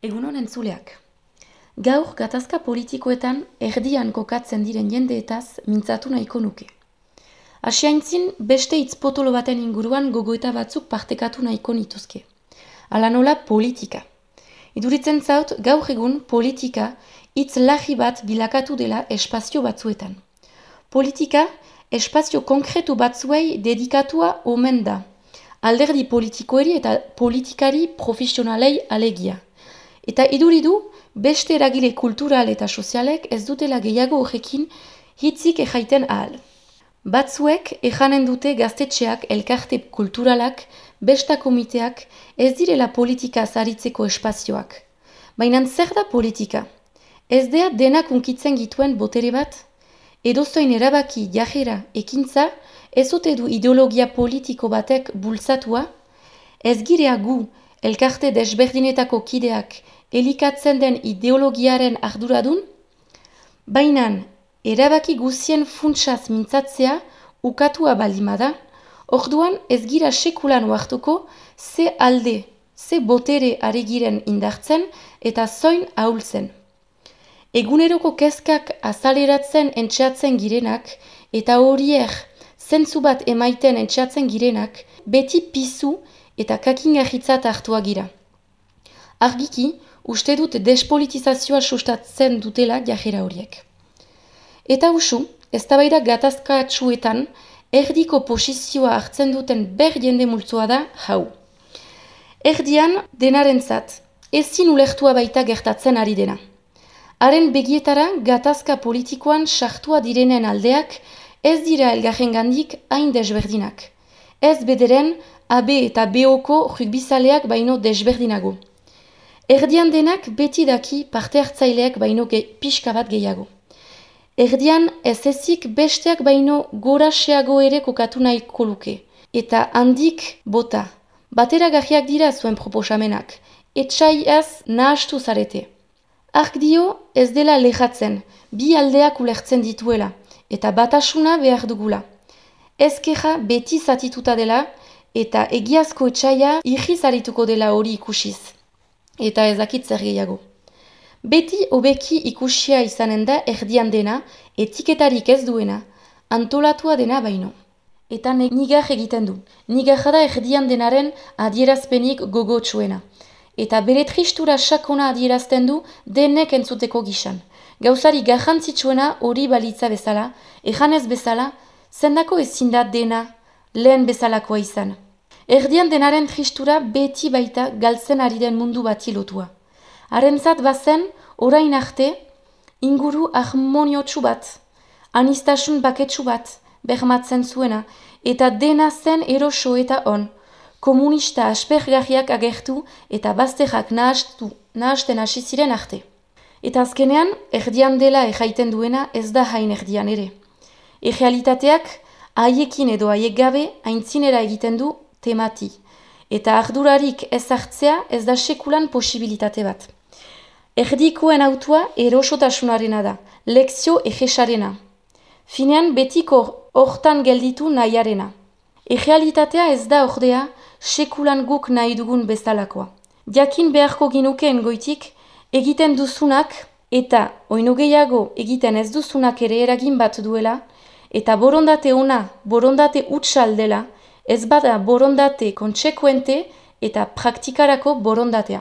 Egunon entzuleak. Gaur gatazka politikoetan erdian kokatzen diren jendeetaz mintzatu nahiko nuke. Asiaintzin beste hitz potolo baten inguruan gogoeta batzuk partekatu nahiko nituzke. Ala nola politika. Iduritzen zaut gaur egun politika hitz lahi bat bilakatu dela espazio batzuetan. Politika espazio konkretu batzuei dedikatua omen da. Alderdi politikoeri eta politikari profesionalei alegia. Eta iduridu, beste eragile kultural eta sozialek ez dutela gehiago horrekin hitzik ejaiten ahal. Batzuek ejanen dute gaztetxeak elkarte kulturalak, besta komiteak ez direla politika zaritzeko espazioak. Baina zer da politika? Ez dea denak unkitzen gituen botere bat? Edo zoin erabaki jajera ekintza ez du ideologia politiko batek bultzatua? Ez girea gu elkarte desberdinetako kideak elikatzen den ideologiaren arduradun, bainan erabaki guzien funtsaz mintzatzea ukatua balimada, orduan ez gira sekulan uartuko ze alde, ze botere aregiren indartzen eta zoin ahultzen. Eguneroko kezkak azaleratzen entxeatzen girenak eta horiek zentzu bat emaiten entxeatzen girenak beti pizu eta kakingarritzat hartua gira. Argiki, uste dut despolitizazioa sustatzen dutela jajera horiek. Eta usu, ez da gatazka atxuetan, erdiko posizioa hartzen duten ber jende multzoa da hau. Erdian, denaren zat, ezin ulertua baita gertatzen ari dena. Haren begietara gatazka politikoan sartua direnen aldeak ez dira elgarren gandik hain desberdinak. Ez bederen, AB eta BOko rugbizaleak baino desberdinago. Erdian denak beti daki parte hartzaileak baino ge, pixka bat gehiago. Erdian ez ezik besteak baino goraseago ere kokatu nahiko luke. Eta handik bota. Batera gajiak dira zuen proposamenak. Etxai ez nahastu zarete. Ark dio ez dela lehatzen, bi aldeak ulertzen dituela, eta batasuna behar dugula. Ezkeja beti zatituta dela, eta egiazko etxaia irri zarituko dela hori ikusiz eta ezakit zer gehiago. Beti hobeki ikusia izanen da erdian dena, etiketarik ez duena, antolatua dena baino. Eta nigar egiten du, nigar da erdian denaren adierazpenik gogotsuena. Eta bere tristura sakona adierazten du denek entzuteko gisan. Gauzari garrantzitsuena hori balitza bezala, ejanez bezala, zendako ezin da dena lehen bezalakoa izan. Erdian denaren tristura beti baita galtzen ari den mundu bati lotua. Harentzat bazen, orain arte, inguru harmoniotsu bat, anistasun baketsu bat, behmatzen zuena, eta dena zen eroso eta on, komunista aspergarriak agertu eta bazterrak nahastu, nahasten hasi ziren arte. Eta azkenean, erdian dela erraiten duena ez da hain erdian ere. Errealitateak, haiekin edo haiek gabe, haintzinera egiten du temati. Eta ardurarik ez hartzea ez da sekulan posibilitate bat. Erdikoen autua erosotasunarena da, lekzio egesarena. Finean betiko hortan gelditu nahiarena. Egealitatea ez da ordea sekulan guk nahi dugun bezalakoa. Jakin beharko ginukeen goitik, egiten duzunak eta oino gehiago egiten ez duzunak ere eragin bat duela, eta borondate ona, borondate utsal dela, ez bada borondate kontsekuente eta praktikarako borondatea.